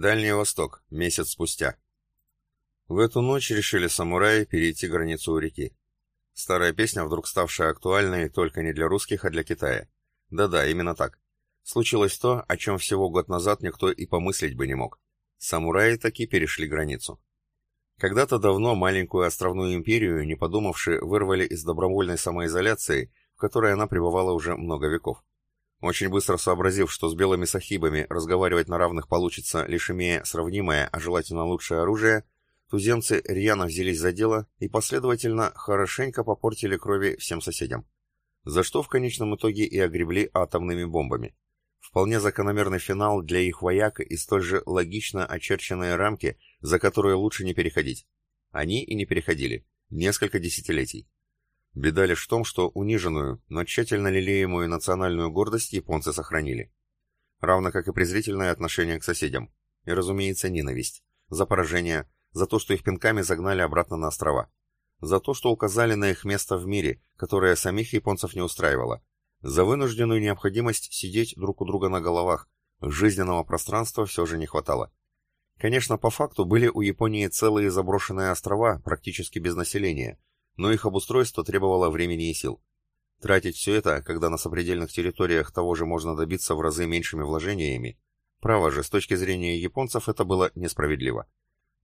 Дальний Восток. Месяц спустя. В эту ночь решили самураи перейти границу у реки. Старая песня, вдруг ставшая актуальной только не для русских, а для Китая. Да-да, именно так. Случилось то, о чем всего год назад никто и помыслить бы не мог. Самураи таки перешли границу. Когда-то давно маленькую островную империю, не подумавши, вырвали из добровольной самоизоляции, в которой она пребывала уже много веков. Очень быстро сообразив, что с белыми сахибами разговаривать на равных получится, лишь имея сравнимое, а желательно лучшее оружие, туземцы рьяно взялись за дело и последовательно хорошенько попортили крови всем соседям. За что в конечном итоге и огребли атомными бомбами. Вполне закономерный финал для их вояк и столь же логично очерченные рамки, за которые лучше не переходить. Они и не переходили. Несколько десятилетий. Беда лишь в том, что униженную, но тщательно лелеемую национальную гордость японцы сохранили. Равно как и презрительное отношение к соседям. И, разумеется, ненависть. За поражение, за то, что их пинками загнали обратно на острова. За то, что указали на их место в мире, которое самих японцев не устраивало. За вынужденную необходимость сидеть друг у друга на головах. Жизненного пространства все же не хватало. Конечно, по факту были у Японии целые заброшенные острова, практически без населения, но их обустройство требовало времени и сил. Тратить все это, когда на сопредельных территориях того же можно добиться в разы меньшими вложениями, право же, с точки зрения японцев это было несправедливо.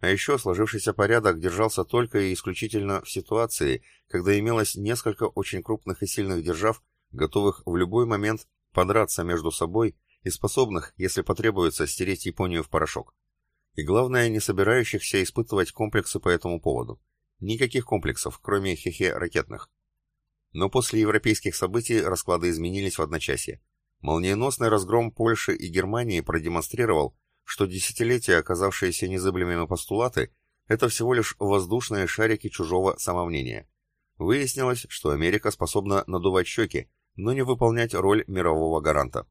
А еще сложившийся порядок держался только и исключительно в ситуации, когда имелось несколько очень крупных и сильных держав, готовых в любой момент подраться между собой и способных, если потребуется, стереть Японию в порошок. И главное, не собирающихся испытывать комплексы по этому поводу. Никаких комплексов, кроме хехе ракетных. Но после европейских событий расклады изменились в одночасье. Молниеносный разгром Польши и Германии продемонстрировал, что десятилетия, оказавшиеся незыблемыми постулаты, это всего лишь воздушные шарики чужого самомнения. Выяснилось, что Америка способна надувать щеки, но не выполнять роль мирового гаранта.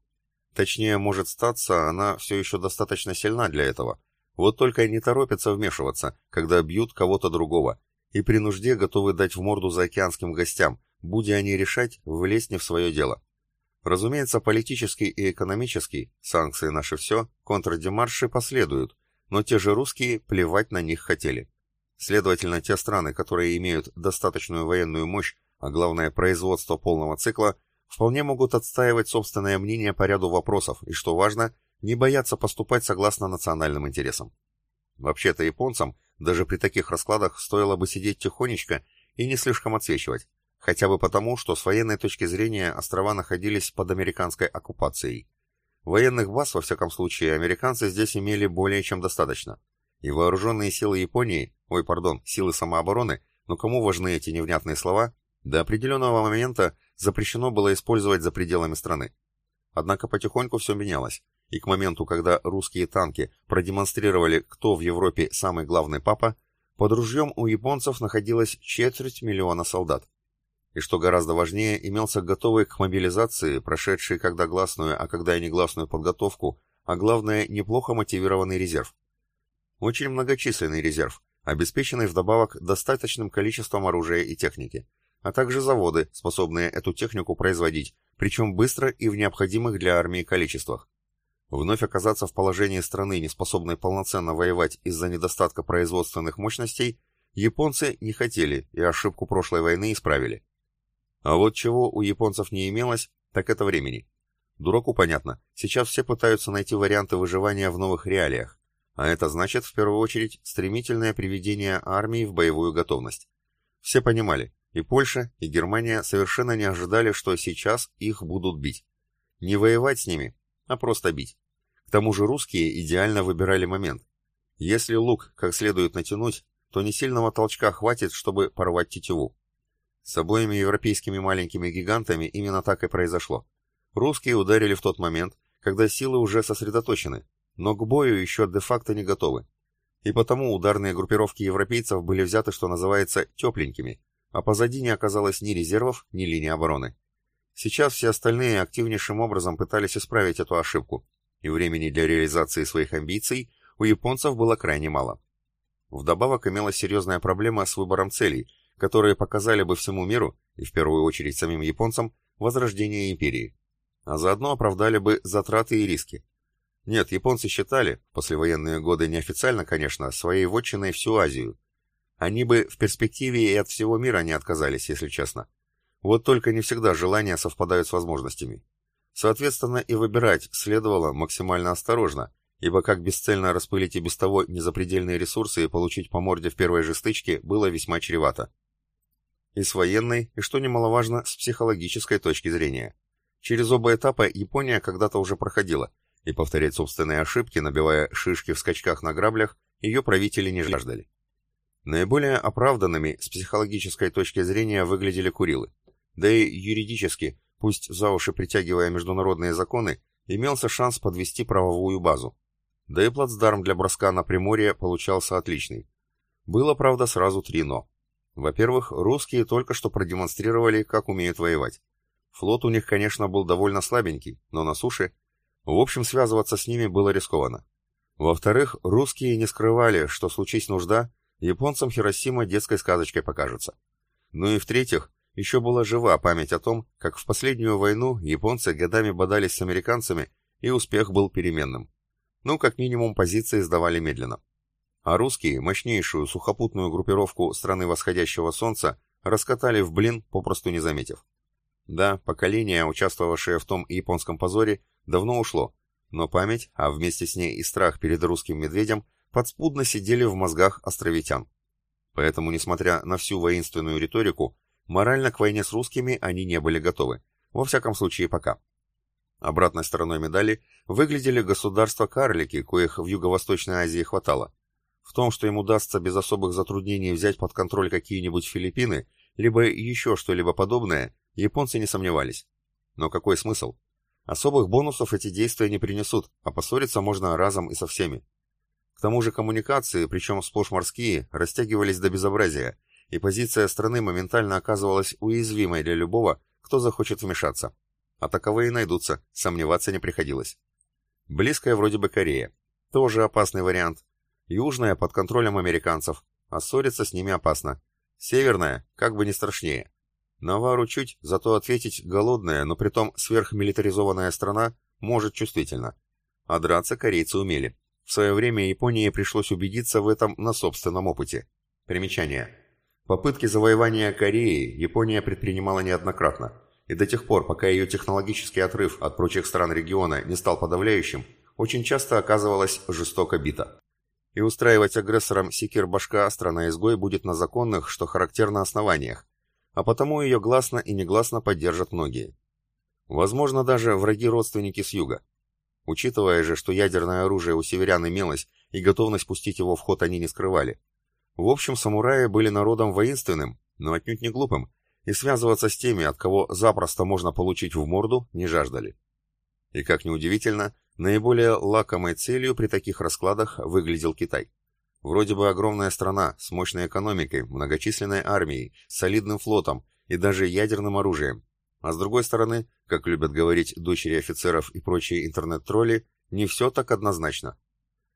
Точнее, может статься, она все еще достаточно сильна для этого. Вот только не торопится вмешиваться, когда бьют кого-то другого, и при нужде готовы дать в морду заокеанским гостям, будь они решать, влезть не в свое дело. Разумеется, политически и экономически, санкции наши все, контрдемарши последуют, но те же русские плевать на них хотели. Следовательно, те страны, которые имеют достаточную военную мощь, а главное производство полного цикла, вполне могут отстаивать собственное мнение по ряду вопросов и, что важно, не бояться поступать согласно национальным интересам. Вообще-то японцам даже при таких раскладах стоило бы сидеть тихонечко и не слишком отсвечивать, хотя бы потому, что с военной точки зрения острова находились под американской оккупацией. Военных баз, во всяком случае, американцы здесь имели более чем достаточно. И вооруженные силы Японии, ой, пардон, силы самообороны, но кому важны эти невнятные слова, до определенного момента запрещено было использовать за пределами страны. Однако потихоньку все менялось и к моменту, когда русские танки продемонстрировали, кто в Европе самый главный папа, под ружьем у японцев находилось четверть миллиона солдат. И что гораздо важнее, имелся готовый к мобилизации, прошедший когда гласную, а когда и негласную подготовку, а главное, неплохо мотивированный резерв. Очень многочисленный резерв, обеспеченный вдобавок достаточным количеством оружия и техники, а также заводы, способные эту технику производить, причем быстро и в необходимых для армии количествах. Вновь оказаться в положении страны, не способной полноценно воевать из-за недостатка производственных мощностей, японцы не хотели и ошибку прошлой войны исправили. А вот чего у японцев не имелось, так это времени. Дураку понятно, сейчас все пытаются найти варианты выживания в новых реалиях, а это значит, в первую очередь, стремительное приведение армии в боевую готовность. Все понимали, и Польша, и Германия совершенно не ожидали, что сейчас их будут бить. Не воевать с ними, а просто бить. К тому же русские идеально выбирали момент. Если лук как следует натянуть, то не сильного толчка хватит, чтобы порвать тетиву. С обоими европейскими маленькими гигантами именно так и произошло. Русские ударили в тот момент, когда силы уже сосредоточены, но к бою еще де-факто не готовы. И потому ударные группировки европейцев были взяты, что называется, тепленькими, а позади не оказалось ни резервов, ни линии обороны. Сейчас все остальные активнейшим образом пытались исправить эту ошибку, и времени для реализации своих амбиций у японцев было крайне мало. Вдобавок имелась серьезная проблема с выбором целей, которые показали бы всему миру, и в первую очередь самим японцам, возрождение империи, а заодно оправдали бы затраты и риски. Нет, японцы считали, послевоенные годы неофициально, конечно, своей вотчиной всю Азию. Они бы в перспективе и от всего мира не отказались, если честно. Вот только не всегда желания совпадают с возможностями. Соответственно, и выбирать следовало максимально осторожно, ибо как бесцельно распылить и без того незапредельные ресурсы и получить по морде в первой же стычке было весьма чревато. И с военной, и что немаловажно, с психологической точки зрения. Через оба этапа Япония когда-то уже проходила, и повторять собственные ошибки, набивая шишки в скачках на граблях, ее правители не жаждали. Наиболее оправданными с психологической точки зрения выглядели Курилы. Да и юридически, пусть за уши притягивая международные законы, имелся шанс подвести правовую базу. Да и плацдарм для броска на Приморье получался отличный. Было, правда, сразу три «но». Во-первых, русские только что продемонстрировали, как умеют воевать. Флот у них, конечно, был довольно слабенький, но на суше. В общем, связываться с ними было рискованно. Во-вторых, русские не скрывали, что случись нужда, японцам Хиросима детской сказочкой покажется. Ну и в-третьих, еще была жива память о том, как в последнюю войну японцы годами бодались с американцами, и успех был переменным. Ну, как минимум, позиции сдавали медленно. А русские мощнейшую сухопутную группировку страны восходящего солнца раскатали в блин, попросту не заметив. Да, поколение, участвовавшее в том японском позоре, давно ушло, но память, а вместе с ней и страх перед русским медведем, подспудно сидели в мозгах островитян. Поэтому, несмотря на всю воинственную риторику, морально к войне с русскими они не были готовы. Во всяком случае, пока. Обратной стороной медали выглядели государства-карлики, коих в Юго-Восточной Азии хватало. В том, что им удастся без особых затруднений взять под контроль какие-нибудь Филиппины, либо еще что-либо подобное, японцы не сомневались. Но какой смысл? Особых бонусов эти действия не принесут, а поссориться можно разом и со всеми. К тому же коммуникации, причем сплошь морские, растягивались до безобразия, и позиция страны моментально оказывалась уязвимой для любого, кто захочет вмешаться. А таковые найдутся, сомневаться не приходилось. Близкая вроде бы Корея. Тоже опасный вариант. Южная под контролем американцев, а ссориться с ними опасно. Северная, как бы не страшнее. Навару чуть, зато ответить голодная, но притом сверхмилитаризованная страна может чувствительно. А драться корейцы умели. В свое время Японии пришлось убедиться в этом на собственном опыте. Примечание. Попытки завоевания Кореи Япония предпринимала неоднократно и до тех пор, пока ее технологический отрыв от прочих стран региона не стал подавляющим, очень часто оказывалась жестоко бита. И устраивать агрессорам секир-башка страна-изгой будет на законных, что характерно, основаниях, а потому ее гласно и негласно поддержат многие. Возможно, даже враги-родственники с юга. Учитывая же, что ядерное оружие у северян имелось, и готовность пустить его в ход они не скрывали. В общем, самураи были народом воинственным, но отнюдь не глупым, и связываться с теми, от кого запросто можно получить в морду, не жаждали. И как ни удивительно, наиболее лакомой целью при таких раскладах выглядел Китай. Вроде бы огромная страна с мощной экономикой, многочисленной армией, солидным флотом и даже ядерным оружием. А с другой стороны, как любят говорить дочери офицеров и прочие интернет-тролли, не все так однозначно.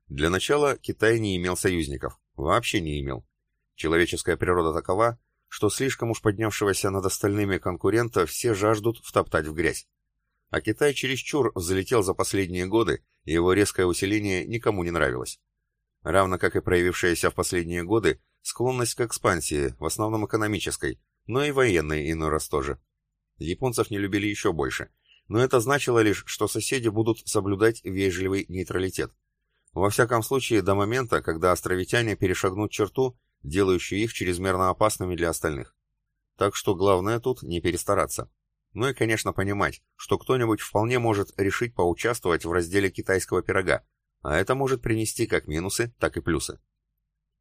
Для начала Китай не имел союзников, вообще не имел. Человеческая природа такова, что слишком уж поднявшегося над остальными конкурента все жаждут втоптать в грязь. А Китай чересчур взлетел за последние годы, и его резкое усиление никому не нравилось. Равно как и проявившаяся в последние годы склонность к экспансии, в основном экономической, но и военной иной раз тоже. Японцев не любили еще больше, но это значило лишь, что соседи будут соблюдать вежливый нейтралитет. Во всяком случае, до момента, когда островитяне перешагнут черту делающие их чрезмерно опасными для остальных. Так что главное тут не перестараться. Ну и, конечно, понимать, что кто-нибудь вполне может решить поучаствовать в разделе китайского пирога, а это может принести как минусы, так и плюсы.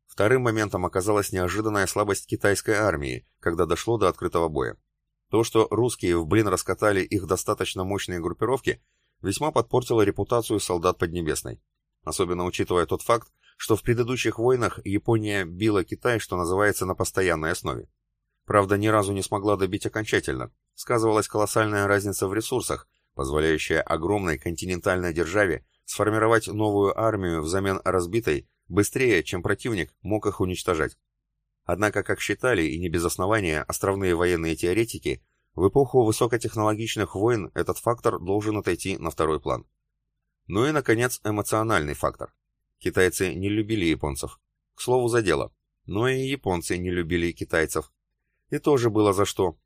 Вторым моментом оказалась неожиданная слабость китайской армии, когда дошло до открытого боя. То, что русские в блин раскатали их достаточно мощные группировки, весьма подпортило репутацию солдат Поднебесной. Особенно учитывая тот факт, что в предыдущих войнах Япония била Китай, что называется, на постоянной основе. Правда, ни разу не смогла добить окончательно. Сказывалась колоссальная разница в ресурсах, позволяющая огромной континентальной державе сформировать новую армию взамен разбитой быстрее, чем противник мог их уничтожать. Однако, как считали, и не без основания, островные военные теоретики, в эпоху высокотехнологичных войн этот фактор должен отойти на второй план. Ну и, наконец, эмоциональный фактор. Китайцы не любили японцев. К слову, за дело. Но и японцы не любили китайцев. И тоже было за что.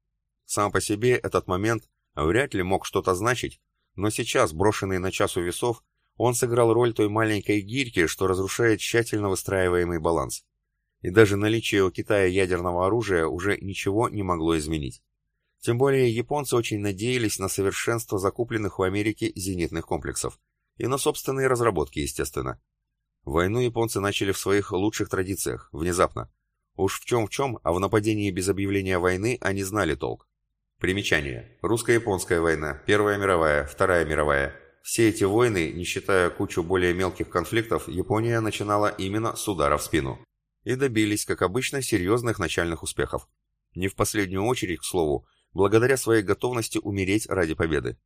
Сам по себе этот момент вряд ли мог что-то значить, но сейчас, брошенный на час у весов, он сыграл роль той маленькой гирьки, что разрушает тщательно выстраиваемый баланс. И даже наличие у Китая ядерного оружия уже ничего не могло изменить. Тем более японцы очень надеялись на совершенство закупленных в Америке зенитных комплексов. И на собственные разработки, естественно. Войну японцы начали в своих лучших традициях, внезапно. Уж в чем в чем, а в нападении без объявления войны они знали толк. Примечание. Русско-японская война, Первая мировая, Вторая мировая. Все эти войны, не считая кучу более мелких конфликтов, Япония начинала именно с удара в спину. И добились, как обычно, серьезных начальных успехов. Не в последнюю очередь, к слову, благодаря своей готовности умереть ради победы.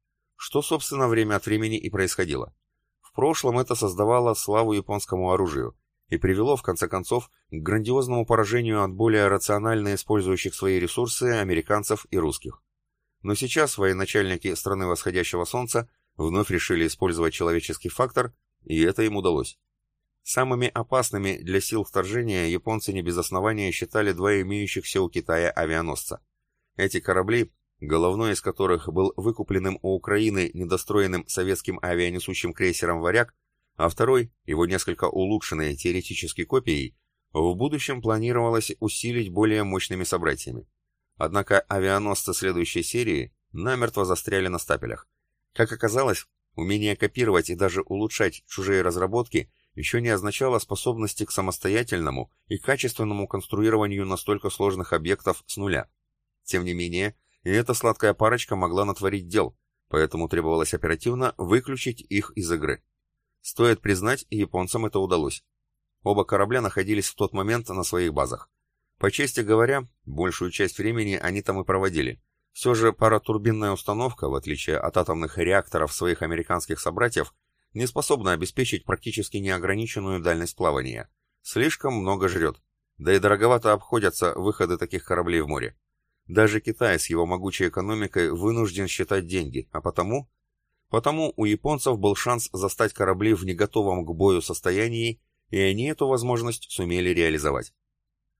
Что, собственно, время от времени и происходило. В прошлом это создавало славу японскому оружию и привело, в конце концов, к грандиозному поражению от более рационально использующих свои ресурсы американцев и русских. Но сейчас военачальники страны восходящего солнца вновь решили использовать человеческий фактор, и это им удалось. Самыми опасными для сил вторжения японцы не без основания считали два имеющихся у Китая авианосца. Эти корабли головной из которых был выкупленным у Украины недостроенным советским авианесущим крейсером «Варяг», а второй, его несколько улучшенной теоретической копией, в будущем планировалось усилить более мощными собратьями. Однако авианосцы следующей серии намертво застряли на стапелях. Как оказалось, умение копировать и даже улучшать чужие разработки еще не означало способности к самостоятельному и качественному конструированию настолько сложных объектов с нуля. Тем не менее, и эта сладкая парочка могла натворить дел, поэтому требовалось оперативно выключить их из игры. Стоит признать, японцам это удалось. Оба корабля находились в тот момент на своих базах. По чести говоря, большую часть времени они там и проводили. Все же паратурбинная установка, в отличие от атомных реакторов своих американских собратьев, не способна обеспечить практически неограниченную дальность плавания. Слишком много жрет. Да и дороговато обходятся выходы таких кораблей в море. Даже Китай с его могучей экономикой вынужден считать деньги, а потому... Потому у японцев был шанс застать корабли в неготовом к бою состоянии, и они эту возможность сумели реализовать.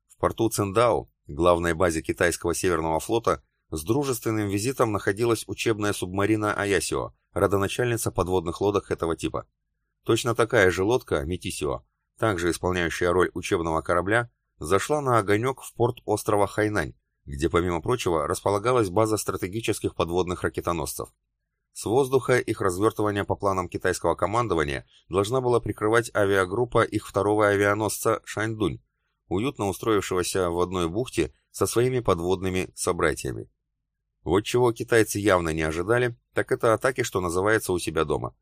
В порту Циндао, главной базе китайского Северного флота, с дружественным визитом находилась учебная субмарина Аясио, родоначальница подводных лодок этого типа. Точно такая же лодка, Метисио, также исполняющая роль учебного корабля, зашла на огонек в порт острова Хайнань, где, помимо прочего, располагалась база стратегических подводных ракетоносцев. С воздуха их развертывание по планам китайского командования должна была прикрывать авиагруппа их второго авианосца «Шаньдунь», уютно устроившегося в одной бухте со своими подводными собратьями. Вот чего китайцы явно не ожидали, так это атаки, что называется, у себя дома.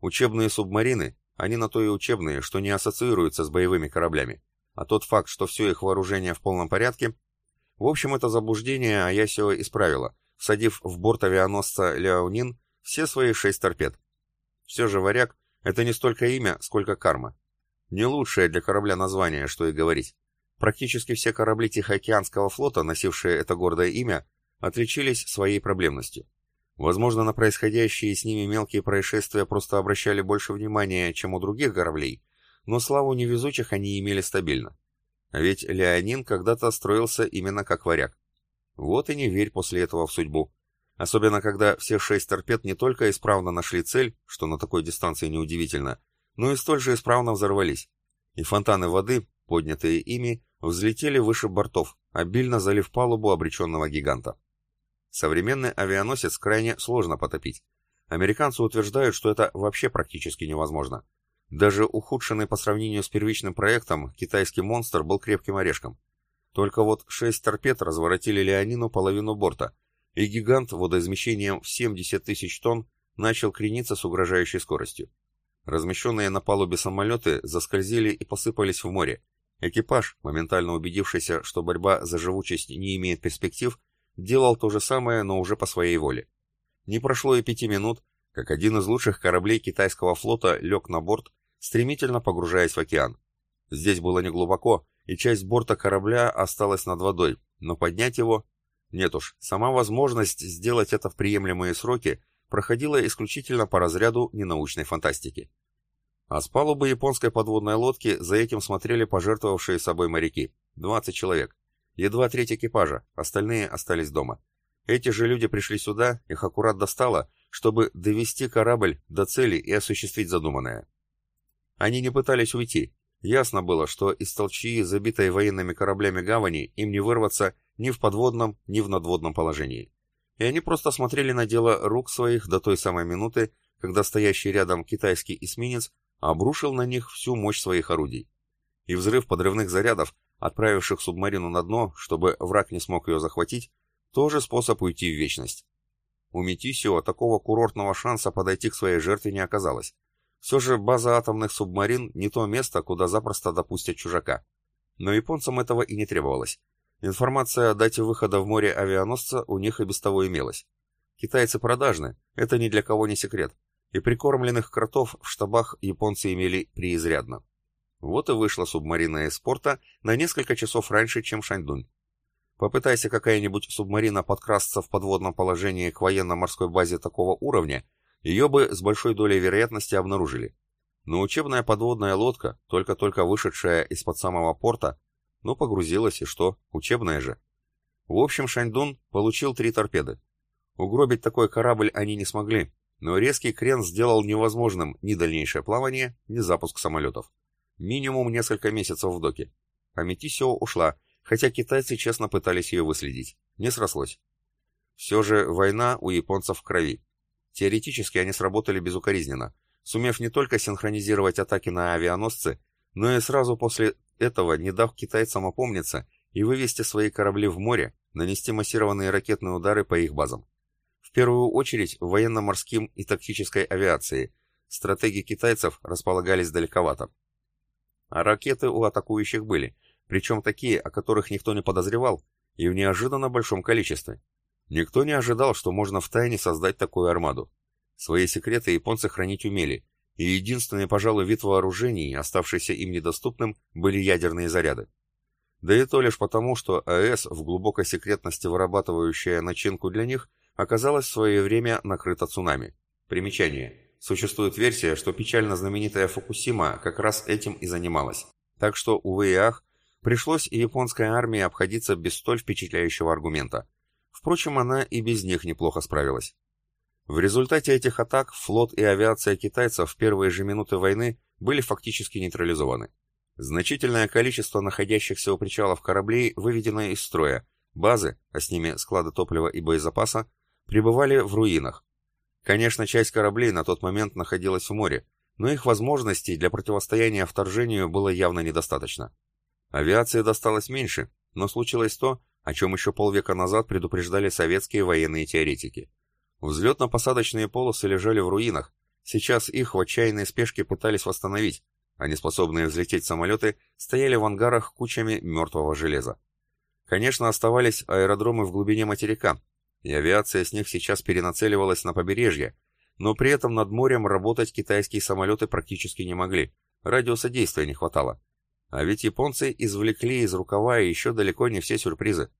Учебные субмарины, они на то и учебные, что не ассоциируются с боевыми кораблями. А тот факт, что все их вооружение в полном порядке, в общем, это заблуждение Аясио исправила, всадив в борт авианосца Леонин все свои шесть торпед. Все же «Варяг» — это не столько имя, сколько карма. Не лучшее для корабля название, что и говорить. Практически все корабли Тихоокеанского флота, носившие это гордое имя, отличились своей проблемностью. Возможно, на происходящие с ними мелкие происшествия просто обращали больше внимания, чем у других кораблей, но славу невезучих они имели стабильно. А ведь Леонин когда-то строился именно как варяг. Вот и не верь после этого в судьбу. Особенно, когда все шесть торпед не только исправно нашли цель, что на такой дистанции неудивительно, но и столь же исправно взорвались. И фонтаны воды, поднятые ими, взлетели выше бортов, обильно залив палубу обреченного гиганта. Современный авианосец крайне сложно потопить. Американцы утверждают, что это вообще практически невозможно. Даже ухудшенный по сравнению с первичным проектом китайский монстр был крепким орешком. Только вот шесть торпед разворотили Леонину половину борта, и гигант водоизмещением в 70 тысяч тонн начал крениться с угрожающей скоростью. Размещенные на палубе самолеты заскользили и посыпались в море. Экипаж, моментально убедившийся, что борьба за живучесть не имеет перспектив, делал то же самое, но уже по своей воле. Не прошло и пяти минут, как один из лучших кораблей китайского флота лег на борт стремительно погружаясь в океан. Здесь было неглубоко, и часть борта корабля осталась над водой, но поднять его... Нет уж, сама возможность сделать это в приемлемые сроки проходила исключительно по разряду ненаучной фантастики. А с палубы японской подводной лодки за этим смотрели пожертвовавшие собой моряки. 20 человек. Едва треть экипажа, остальные остались дома. Эти же люди пришли сюда, их аккурат достало, чтобы довести корабль до цели и осуществить задуманное. Они не пытались уйти. Ясно было, что из толчии, забитой военными кораблями гавани, им не вырваться ни в подводном, ни в надводном положении. И они просто смотрели на дело рук своих до той самой минуты, когда стоящий рядом китайский эсминец обрушил на них всю мощь своих орудий. И взрыв подрывных зарядов, отправивших субмарину на дно, чтобы враг не смог ее захватить, тоже способ уйти в вечность. У Метисио такого курортного шанса подойти к своей жертве не оказалось. Все же база атомных субмарин не то место, куда запросто допустят чужака. Но японцам этого и не требовалось. Информация о дате выхода в море авианосца у них и без того имелась. Китайцы продажны, это ни для кого не секрет, и прикормленных кротов в штабах японцы имели преизрядно. Вот и вышла субмарина из порта на несколько часов раньше, чем Шаньдунь. Попытайся какая-нибудь субмарина подкрасться в подводном положении к военно-морской базе такого уровня, ее бы с большой долей вероятности обнаружили. Но учебная подводная лодка, только-только вышедшая из-под самого порта, ну погрузилась и что, учебная же. В общем, Шаньдун получил три торпеды. Угробить такой корабль они не смогли, но резкий крен сделал невозможным ни дальнейшее плавание, ни запуск самолетов. Минимум несколько месяцев в доке. А Метисио ушла, хотя китайцы честно пытались ее выследить. Не срослось. Все же война у японцев в крови. Теоретически они сработали безукоризненно, сумев не только синхронизировать атаки на авианосцы, но и сразу после этого не дав китайцам опомниться и вывести свои корабли в море, нанести массированные ракетные удары по их базам. В первую очередь военно-морским и тактической авиации. Стратегии китайцев располагались далековато. А ракеты у атакующих были, причем такие, о которых никто не подозревал, и в неожиданно большом количестве. Никто не ожидал, что можно втайне создать такую армаду. Свои секреты японцы хранить умели, и единственный, пожалуй, вид вооружений, оставшийся им недоступным, были ядерные заряды. Да и то лишь потому, что АЭС, в глубокой секретности вырабатывающая начинку для них, оказалась в свое время накрыта цунами. Примечание. Существует версия, что печально знаменитая Фукусима как раз этим и занималась. Так что, увы и ах, Пришлось и японской армии обходиться без столь впечатляющего аргумента. Впрочем, она и без них неплохо справилась. В результате этих атак флот и авиация китайцев в первые же минуты войны были фактически нейтрализованы. Значительное количество находящихся у причалов кораблей выведено из строя, базы, а с ними склады топлива и боезапаса, пребывали в руинах. Конечно, часть кораблей на тот момент находилась в море, но их возможностей для противостояния вторжению было явно недостаточно. Авиации досталось меньше, но случилось то, о чем еще полвека назад предупреждали советские военные теоретики. Взлетно-посадочные полосы лежали в руинах, сейчас их в отчаянной спешке пытались восстановить, а неспособные взлететь самолеты стояли в ангарах кучами мертвого железа. Конечно, оставались аэродромы в глубине материка, и авиация с них сейчас перенацеливалась на побережье, но при этом над морем работать китайские самолеты практически не могли, радиуса действия не хватало. А ведь японцы извлекли из рукава еще далеко не все сюрпризы.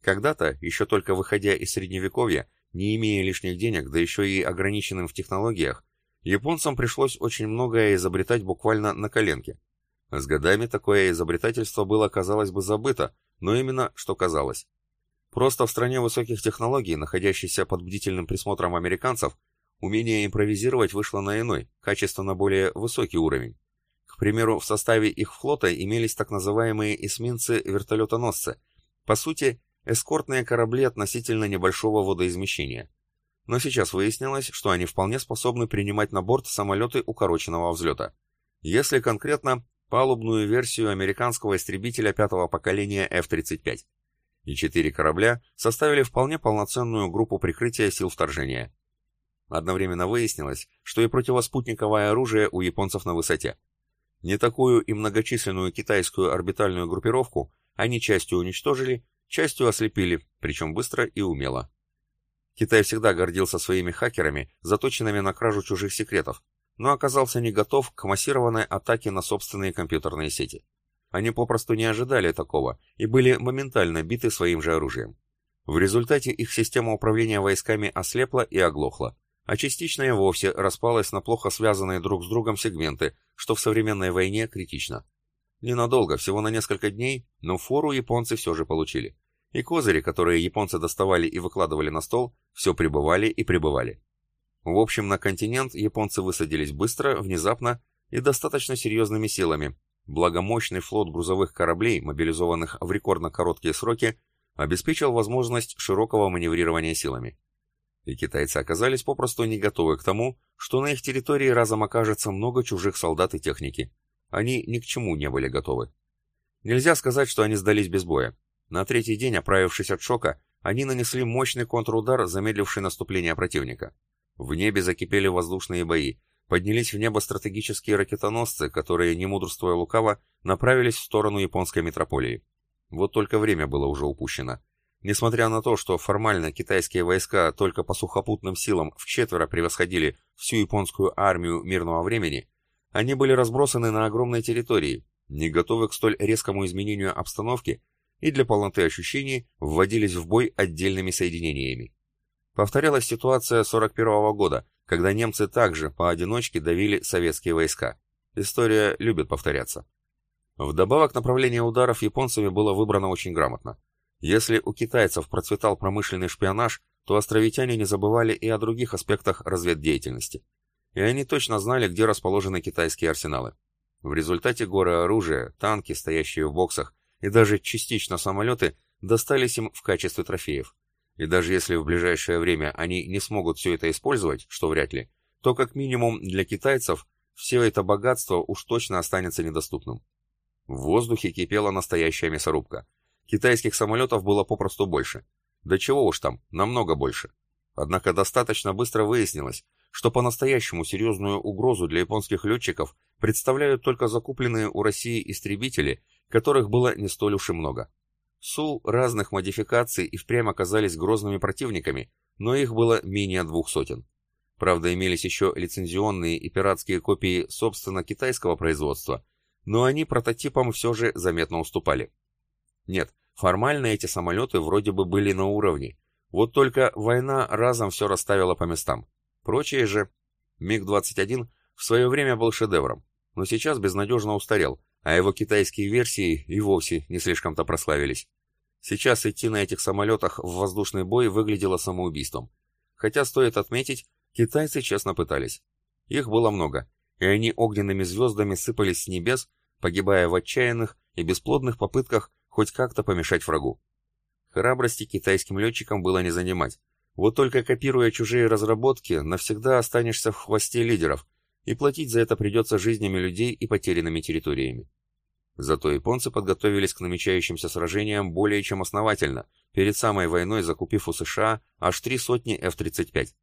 Когда-то, еще только выходя из средневековья, не имея лишних денег, да еще и ограниченным в технологиях, японцам пришлось очень многое изобретать буквально на коленке. С годами такое изобретательство было, казалось бы, забыто, но именно что казалось. Просто в стране высоких технологий, находящейся под бдительным присмотром американцев, умение импровизировать вышло на иной, качественно более высокий уровень. К примеру, в составе их флота имелись так называемые эсминцы-вертолетоносцы, по сути, эскортные корабли относительно небольшого водоизмещения. Но сейчас выяснилось, что они вполне способны принимать на борт самолеты укороченного взлета. Если конкретно, палубную версию американского истребителя пятого поколения F-35. И четыре корабля составили вполне полноценную группу прикрытия сил вторжения. Одновременно выяснилось, что и противоспутниковое оружие у японцев на высоте. Не такую и многочисленную китайскую орбитальную группировку они частью уничтожили, частью ослепили, причем быстро и умело. Китай всегда гордился своими хакерами, заточенными на кражу чужих секретов, но оказался не готов к массированной атаке на собственные компьютерные сети. Они попросту не ожидали такого и были моментально биты своим же оружием. В результате их система управления войсками ослепла и оглохла, а частично и вовсе распалась на плохо связанные друг с другом сегменты, что в современной войне критично. Ненадолго, всего на несколько дней, но фору японцы все же получили. И козыри, которые японцы доставали и выкладывали на стол, все прибывали и прибывали. В общем, на континент японцы высадились быстро, внезапно и достаточно серьезными силами, благо мощный флот грузовых кораблей, мобилизованных в рекордно короткие сроки, обеспечил возможность широкого маневрирования силами. И китайцы оказались попросту не готовы к тому, что на их территории разом окажется много чужих солдат и техники. Они ни к чему не были готовы. Нельзя сказать, что они сдались без боя. На третий день, оправившись от шока, они нанесли мощный контрудар, замедливший наступление противника. В небе закипели воздушные бои, поднялись в небо стратегические ракетоносцы, которые, не мудрствуя лукаво, направились в сторону японской метрополии. Вот только время было уже упущено. Несмотря на то, что формально китайские войска только по сухопутным силам в четверо превосходили всю японскую армию мирного времени, они были разбросаны на огромной территории, не готовы к столь резкому изменению обстановки и для полноты ощущений вводились в бой отдельными соединениями. Повторялась ситуация 41 -го года, когда немцы также поодиночке давили советские войска. История любит повторяться. Вдобавок направление ударов японцами было выбрано очень грамотно. Если у китайцев процветал промышленный шпионаж, то островитяне не забывали и о других аспектах разведдеятельности. И они точно знали, где расположены китайские арсеналы. В результате горы оружия, танки, стоящие в боксах, и даже частично самолеты достались им в качестве трофеев. И даже если в ближайшее время они не смогут все это использовать, что вряд ли, то как минимум для китайцев все это богатство уж точно останется недоступным. В воздухе кипела настоящая мясорубка. Китайских самолетов было попросту больше. Да чего уж там, намного больше. Однако достаточно быстро выяснилось, что по-настоящему серьезную угрозу для японских летчиков представляют только закупленные у России истребители, которых было не столь уж и много. Су разных модификаций и впрямь оказались грозными противниками, но их было менее двух сотен. Правда, имелись еще лицензионные и пиратские копии собственно китайского производства, но они прототипам все же заметно уступали. Нет, формально эти самолеты вроде бы были на уровне, вот только война разом все расставила по местам. Прочие же... МиГ-21 в свое время был шедевром, но сейчас безнадежно устарел, а его китайские версии и вовсе не слишком-то прославились. Сейчас идти на этих самолетах в воздушный бой выглядело самоубийством. Хотя, стоит отметить, китайцы честно пытались. Их было много, и они огненными звездами сыпались с небес, погибая в отчаянных и бесплодных попытках хоть как-то помешать врагу. Храбрости китайским летчикам было не занимать. Вот только копируя чужие разработки, навсегда останешься в хвосте лидеров, и платить за это придется жизнями людей и потерянными территориями. Зато японцы подготовились к намечающимся сражениям более чем основательно, перед самой войной закупив у США аж три сотни F-35.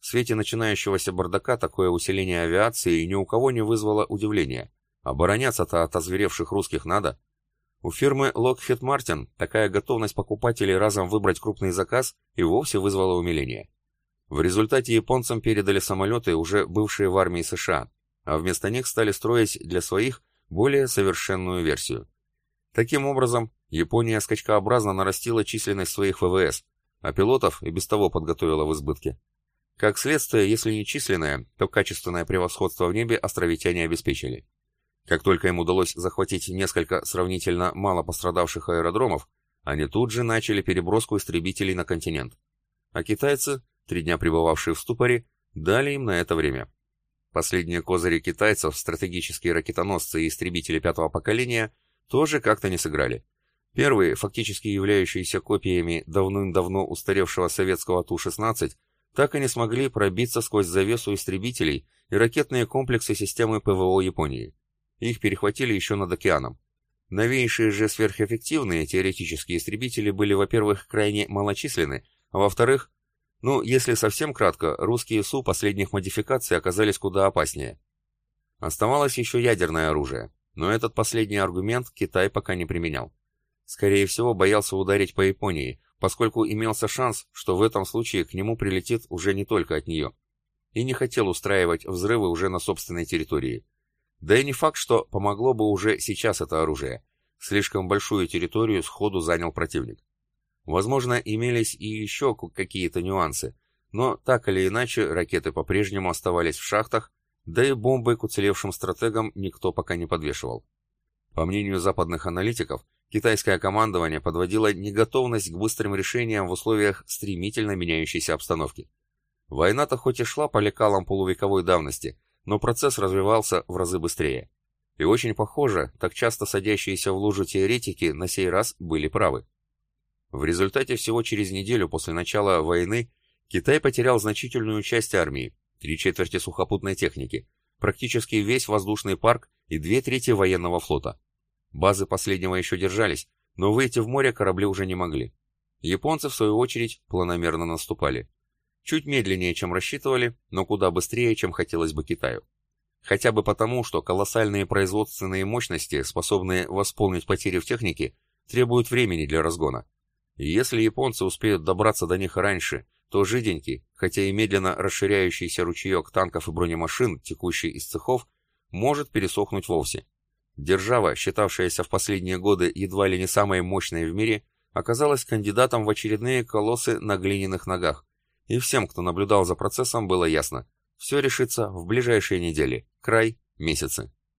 В свете начинающегося бардака такое усиление авиации ни у кого не вызвало удивления. Обороняться-то от озверевших русских надо. У фирмы Lockheed Martin такая готовность покупателей разом выбрать крупный заказ и вовсе вызвала умиление. В результате японцам передали самолеты, уже бывшие в армии США, а вместо них стали строить для своих более совершенную версию. Таким образом, Япония скачкообразно нарастила численность своих ВВС, а пилотов и без того подготовила в избытке. Как следствие, если не численное, то качественное превосходство в небе островитяне обеспечили. Как только им удалось захватить несколько сравнительно мало пострадавших аэродромов, они тут же начали переброску истребителей на континент. А китайцы, три дня пребывавшие в ступоре, дали им на это время. Последние козыри китайцев, стратегические ракетоносцы и истребители пятого поколения, тоже как-то не сыграли. Первые, фактически являющиеся копиями давным-давно устаревшего советского Ту-16, так и не смогли пробиться сквозь завесу истребителей и ракетные комплексы системы ПВО Японии. Их перехватили еще над океаном. Новейшие же сверхэффективные теоретические истребители были, во-первых, крайне малочисленны, а во-вторых, ну, если совсем кратко, русские Су последних модификаций оказались куда опаснее. Оставалось еще ядерное оружие, но этот последний аргумент Китай пока не применял. Скорее всего, боялся ударить по Японии, поскольку имелся шанс, что в этом случае к нему прилетит уже не только от нее. И не хотел устраивать взрывы уже на собственной территории. Да и не факт, что помогло бы уже сейчас это оружие. Слишком большую территорию сходу занял противник. Возможно, имелись и еще какие-то нюансы, но так или иначе ракеты по-прежнему оставались в шахтах, да и бомбы к уцелевшим стратегам никто пока не подвешивал. По мнению западных аналитиков, китайское командование подводило неготовность к быстрым решениям в условиях стремительно меняющейся обстановки. Война-то хоть и шла по лекалам полувековой давности, но процесс развивался в разы быстрее. И очень похоже, так часто садящиеся в лужу теоретики на сей раз были правы. В результате всего через неделю после начала войны Китай потерял значительную часть армии, три четверти сухопутной техники, практически весь воздушный парк и две трети военного флота. Базы последнего еще держались, но выйти в море корабли уже не могли. Японцы, в свою очередь, планомерно наступали. Чуть медленнее, чем рассчитывали, но куда быстрее, чем хотелось бы Китаю. Хотя бы потому, что колоссальные производственные мощности, способные восполнить потери в технике, требуют времени для разгона. И если японцы успеют добраться до них раньше, то жиденький, хотя и медленно расширяющийся ручеек танков и бронемашин, текущий из цехов, может пересохнуть вовсе. Держава, считавшаяся в последние годы едва ли не самой мощной в мире, оказалась кандидатом в очередные колоссы на глиняных ногах, и всем, кто наблюдал за процессом, было ясно. Все решится в ближайшие недели, край – месяцы.